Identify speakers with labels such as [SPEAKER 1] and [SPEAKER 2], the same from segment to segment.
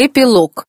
[SPEAKER 1] Эпилог.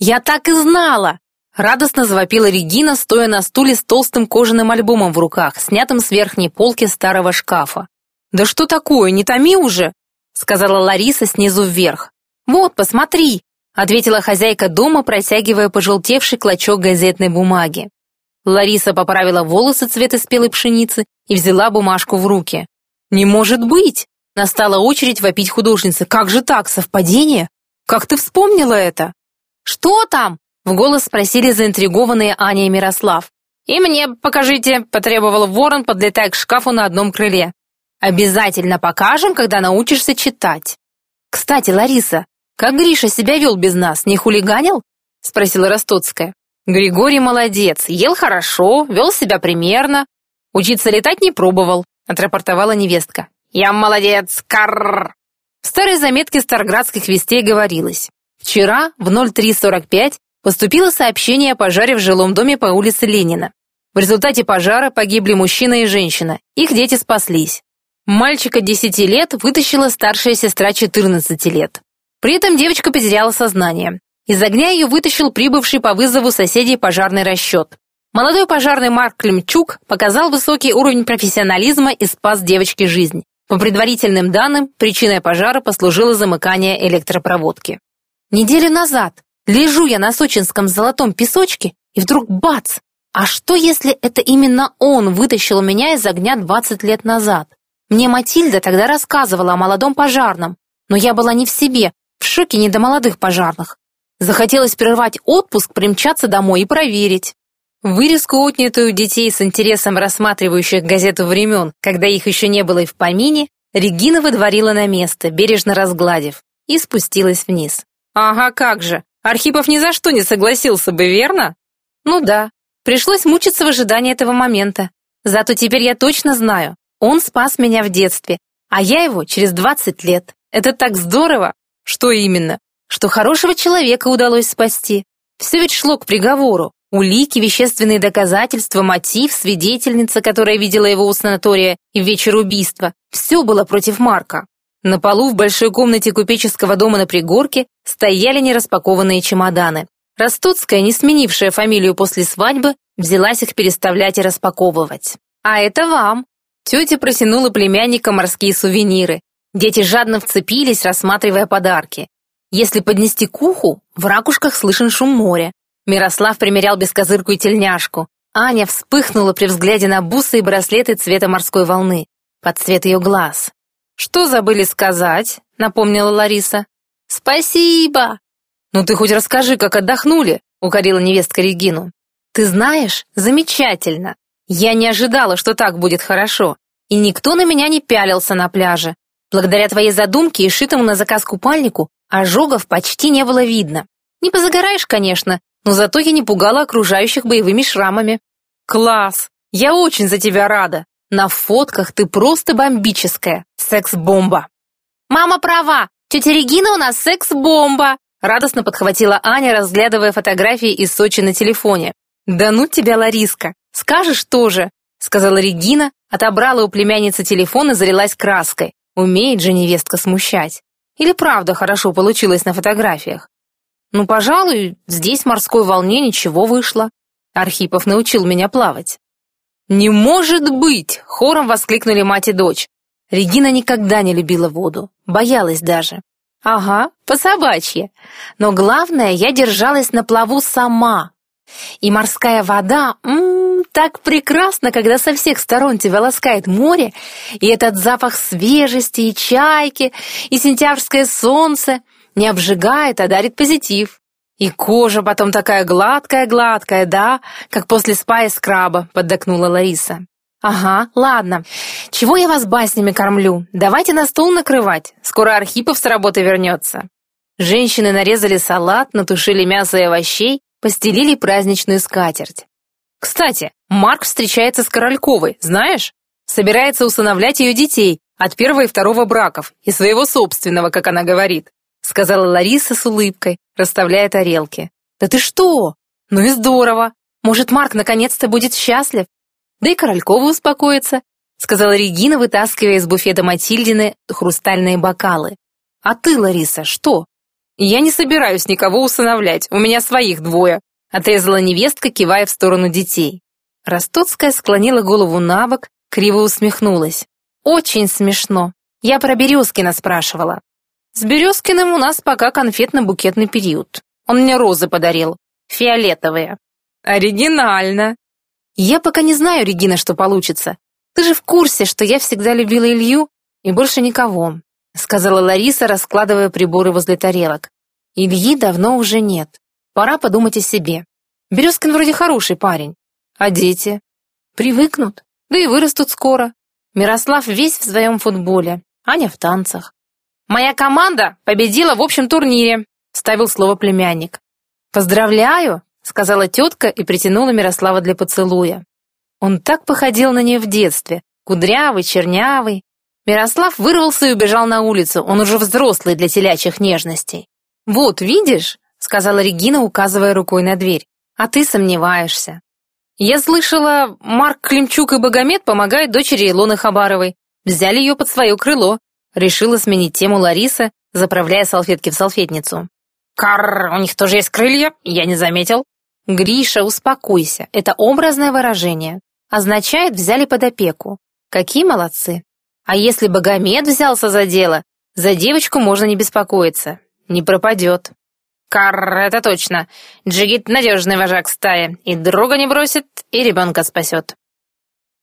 [SPEAKER 1] «Я так и знала!» — радостно завопила Регина, стоя на стуле с толстым кожаным альбомом в руках, снятым с верхней полки старого шкафа. «Да что такое, не томи уже!» — сказала Лариса снизу вверх. «Вот, посмотри!» — ответила хозяйка дома, протягивая пожелтевший клочок газетной бумаги. Лариса поправила волосы цвета спелой пшеницы и взяла бумажку в руки. «Не может быть!» Настала очередь вопить художницы. «Как же так, совпадение? Как ты вспомнила это?» «Что там?» — в голос спросили заинтригованные Аня и Мирослав. «И мне покажите», — потребовал ворон, подлетая к шкафу на одном крыле. «Обязательно покажем, когда научишься читать». «Кстати, Лариса, как Гриша себя вел без нас, не хулиганил?» — спросила Ростоцкая. «Григорий молодец, ел хорошо, вел себя примерно. Учиться летать не пробовал», — отрапортовала невестка. «Я молодец, карр!» В старой заметке Старградских вестей говорилось. Вчера в 03.45 поступило сообщение о пожаре в жилом доме по улице Ленина. В результате пожара погибли мужчина и женщина. Их дети спаслись. Мальчика 10 лет вытащила старшая сестра 14 лет. При этом девочка потеряла сознание. Из огня ее вытащил прибывший по вызову соседей пожарный расчет. Молодой пожарный Марк Климчук показал высокий уровень профессионализма и спас девочке жизнь. По предварительным данным, причиной пожара послужило замыкание электропроводки. Неделю назад лежу я на сочинском золотом песочке, и вдруг бац! А что, если это именно он вытащил меня из огня 20 лет назад? Мне Матильда тогда рассказывала о молодом пожарном, но я была не в себе, в шоке не до молодых пожарных. Захотелось прервать отпуск, примчаться домой и проверить. Вырезку, отнятую детей с интересом рассматривающих газету времен, когда их еще не было и в помине, Регина выдворила на место, бережно разгладив, и спустилась вниз. Ага, как же. Архипов ни за что не согласился бы, верно? Ну да. Пришлось мучиться в ожидании этого момента. Зато теперь я точно знаю, он спас меня в детстве, а я его через 20 лет. Это так здорово. Что именно? Что хорошего человека удалось спасти. Все ведь шло к приговору. Улики, вещественные доказательства, мотив, свидетельница, которая видела его у санатория и в вечер убийства. Все было против Марка. На полу в большой комнате купеческого дома на пригорке стояли нераспакованные чемоданы. Ростоцкая, не сменившая фамилию после свадьбы, взялась их переставлять и распаковывать. «А это вам!» Тетя протянула племянника морские сувениры. Дети жадно вцепились, рассматривая подарки. Если поднести к уху, в ракушках слышен шум моря. Мирослав примерял бескозырку и тельняшку. Аня вспыхнула при взгляде на бусы и браслеты цвета морской волны, под цвет ее глаз. «Что забыли сказать?» — напомнила Лариса. «Спасибо!» «Ну ты хоть расскажи, как отдохнули», — укорила невестка Регину. «Ты знаешь, замечательно. Я не ожидала, что так будет хорошо. И никто на меня не пялился на пляже. Благодаря твоей задумке и шитому на заказ купальнику ожогов почти не было видно. Не позагораешь, конечно, но зато я не пугала окружающих боевыми шрамами». «Класс! Я очень за тебя рада!» На фотках ты просто бомбическая. Секс-бомба. Мама права. Тетя Регина у нас секс-бомба. Радостно подхватила Аня, разглядывая фотографии из Сочи на телефоне. «Да ну тебя, Лариска! Скажешь тоже!» Сказала Регина, отобрала у племянницы телефон и залилась краской. Умеет же невестка смущать. Или правда хорошо получилось на фотографиях? Ну, пожалуй, здесь морской волне ничего вышло. Архипов научил меня плавать. «Не может быть!» — хором воскликнули мать и дочь. Регина никогда не любила воду, боялась даже. Ага, по собачье. Но главное, я держалась на плаву сама. И морская вода, ммм, так прекрасно, когда со всех сторон тебя ласкает море, и этот запах свежести, и чайки, и сентябрьское солнце не обжигает, а дарит позитив. «И кожа потом такая гладкая-гладкая, да, как после спа и скраба», — поддакнула Лариса. «Ага, ладно. Чего я вас баснями кормлю? Давайте на стол накрывать. Скоро Архипов с работы вернется». Женщины нарезали салат, натушили мясо и овощей, постелили праздничную скатерть. «Кстати, Марк встречается с Корольковой, знаешь? Собирается усыновлять ее детей от первого и второго браков и своего собственного, как она говорит сказала Лариса с улыбкой, расставляя тарелки. «Да ты что? Ну и здорово! Может, Марк наконец-то будет счастлив? Да и Королькова успокоится», сказала Регина, вытаскивая из буфета Матильдины хрустальные бокалы. «А ты, Лариса, что? Я не собираюсь никого усыновлять, у меня своих двое, отрезала невестка, кивая в сторону детей. Ростоцкая склонила голову на бок, криво усмехнулась. Очень смешно. Я про Березкина спрашивала. С Березкиным у нас пока конфетно-букетный период. Он мне розы подарил. Фиолетовые. Оригинально. Я пока не знаю, Регина, что получится. Ты же в курсе, что я всегда любила Илью и больше никого, сказала Лариса, раскладывая приборы возле тарелок. Ильи давно уже нет. Пора подумать о себе. Березкин вроде хороший парень. А дети? Привыкнут, да и вырастут скоро. Мирослав весь в своем футболе, Аня в танцах. «Моя команда победила в общем турнире», — ставил слово племянник. «Поздравляю», — сказала тетка и притянула Мирослава для поцелуя. Он так походил на нее в детстве, кудрявый, чернявый. Мирослав вырвался и убежал на улицу, он уже взрослый для телячьих нежностей. «Вот, видишь?» — сказала Регина, указывая рукой на дверь. «А ты сомневаешься». «Я слышала, Марк Климчук и Богомед помогают дочери Илоны Хабаровой. Взяли ее под свое крыло». Решила сменить тему Лариса, заправляя салфетки в салфетницу. «Карр, у них тоже есть крылья? Я не заметил». «Гриша, успокойся, это образное выражение. Означает, взяли под опеку. Какие молодцы. А если Богомед взялся за дело, за девочку можно не беспокоиться. Не пропадет». «Карр, это точно. Джигит — надежный вожак стаи. И друга не бросит, и ребенка спасет».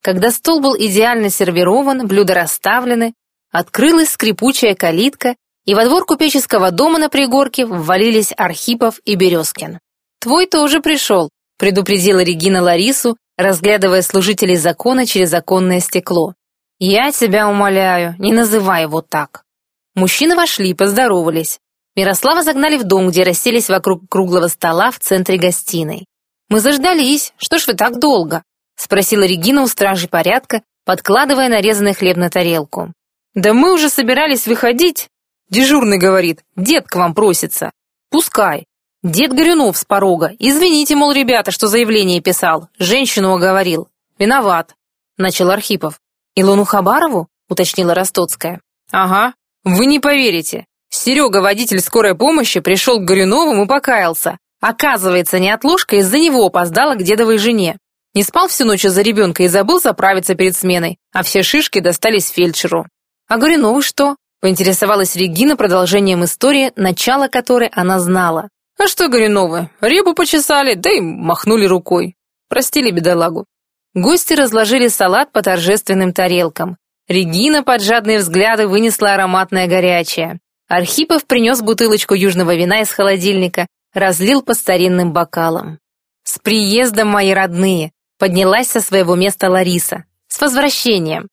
[SPEAKER 1] Когда стол был идеально сервирован, блюда расставлены, открылась скрипучая калитка, и во двор купеческого дома на пригорке ввалились Архипов и Березкин. «Твой тоже пришел», — предупредила Регина Ларису, разглядывая служителей закона через оконное стекло. «Я тебя умоляю, не называй его так». Мужчины вошли, поздоровались. Мирослава загнали в дом, где расселись вокруг круглого стола в центре гостиной. «Мы заждались, что ж вы так долго?» — спросила Регина у стражи порядка, подкладывая нарезанный хлеб на тарелку. «Да мы уже собирались выходить», — дежурный говорит, «дед к вам просится». «Пускай». Дед Горюнов с порога. Извините, мол, ребята, что заявление писал. Женщину оговорил. Виноват. Начал Архипов. Илону Хабарову? Уточнила Ростоцкая. Ага. Вы не поверите. Серега, водитель скорой помощи, пришел к Горюновым и покаялся. Оказывается, неотложка из-за него опоздала к дедовой жене. Не спал всю ночь из-за ребенка и забыл заправиться перед сменой, а все шишки достались фельдшеру. А Горюнову что? Поинтересовалась Регина продолжением истории, начало которой она знала. А что Горюновы? Рыбу почесали, да и махнули рукой. Простили бедолагу. Гости разложили салат по торжественным тарелкам. Регина под жадные взгляды вынесла ароматное горячее. Архипов принес бутылочку южного вина из холодильника, разлил по старинным бокалам. «С приездом, мои родные!» — поднялась со своего места Лариса. «С возвращением!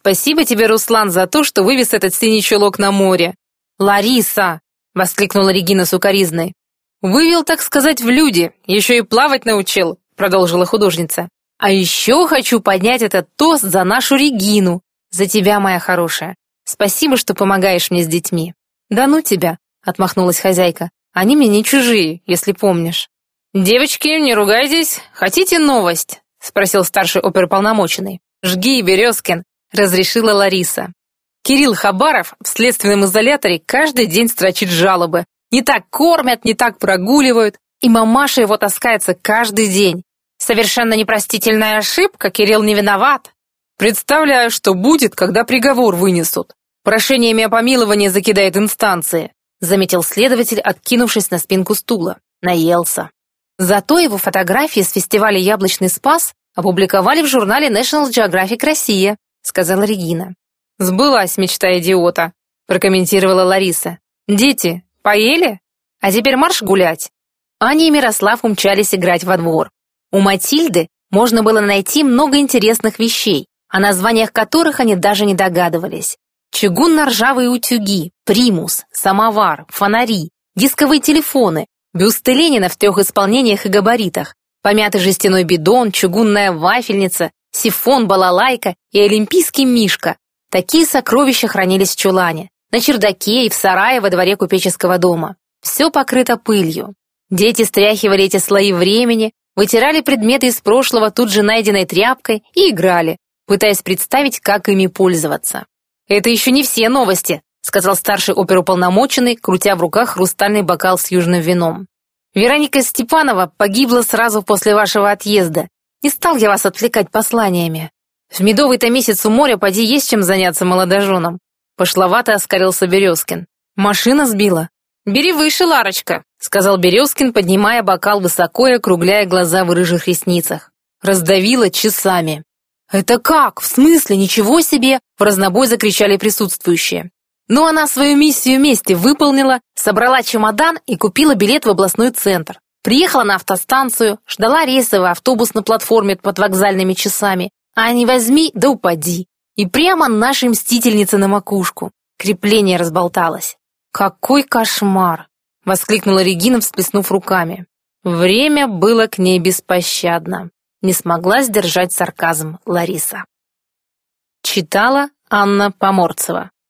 [SPEAKER 1] Спасибо тебе, Руслан, за то, что вывез этот синий чулок на море!» «Лариса!» — воскликнула Регина сукоризной. «Вывел, так сказать, в люди, еще и плавать научил», — продолжила художница. «А еще хочу поднять этот тост за нашу Регину, за тебя, моя хорошая. Спасибо, что помогаешь мне с детьми». «Да ну тебя», — отмахнулась хозяйка. «Они мне не чужие, если помнишь». «Девочки, не ругайтесь. Хотите новость?» — спросил старший оперполномоченный. «Жги, Березкин», — разрешила Лариса. Кирилл Хабаров в следственном изоляторе каждый день строчит жалобы, не так кормят, не так прогуливают, и мамаша его таскается каждый день. Совершенно непростительная ошибка, Кирилл не виноват. Представляю, что будет, когда приговор вынесут. Прошениями о помиловании закидает инстанции, заметил следователь, откинувшись на спинку стула. Наелся. Зато его фотографии с фестиваля «Яблочный спас» опубликовали в журнале National Geographic Россия, сказала Регина. «Сбылась мечта идиота», прокомментировала Лариса. «Дети, Поели? А теперь марш гулять. Аня и Мирослав умчались играть во двор. У Матильды можно было найти много интересных вещей, о названиях которых они даже не догадывались. Чугунно-ржавые утюги, примус, самовар, фонари, дисковые телефоны, бюсты Ленина в трех исполнениях и габаритах, помятый жестяной бидон, чугунная вафельница, сифон, балалайка и олимпийский мишка. Такие сокровища хранились в чулане на чердаке и в сарае во дворе купеческого дома. Все покрыто пылью. Дети стряхивали эти слои времени, вытирали предметы из прошлого тут же найденной тряпкой и играли, пытаясь представить, как ими пользоваться. «Это еще не все новости», сказал старший оперуполномоченный, крутя в руках хрустальный бокал с южным вином. «Вероника Степанова погибла сразу после вашего отъезда. Не стал я вас отвлекать посланиями. В медовый-то месяц у моря поди есть чем заняться молодоженам». Пошловато оскарился Березкин. «Машина сбила?» «Бери выше, Ларочка», — сказал Березкин, поднимая бокал высоко и округляя глаза в рыжих ресницах. Раздавила часами. «Это как? В смысле? Ничего себе!» — в разнобой закричали присутствующие. Но она свою миссию вместе выполнила, собрала чемодан и купила билет в областной центр. Приехала на автостанцию, ждала рейсовый автобус на платформе под вокзальными часами. А не возьми, да упади. И прямо нашей мстительнице на макушку. Крепление разболталось. «Какой кошмар!» — воскликнула Регина, всплеснув руками. Время было к ней беспощадно. Не смогла сдержать сарказм Лариса. Читала Анна Поморцева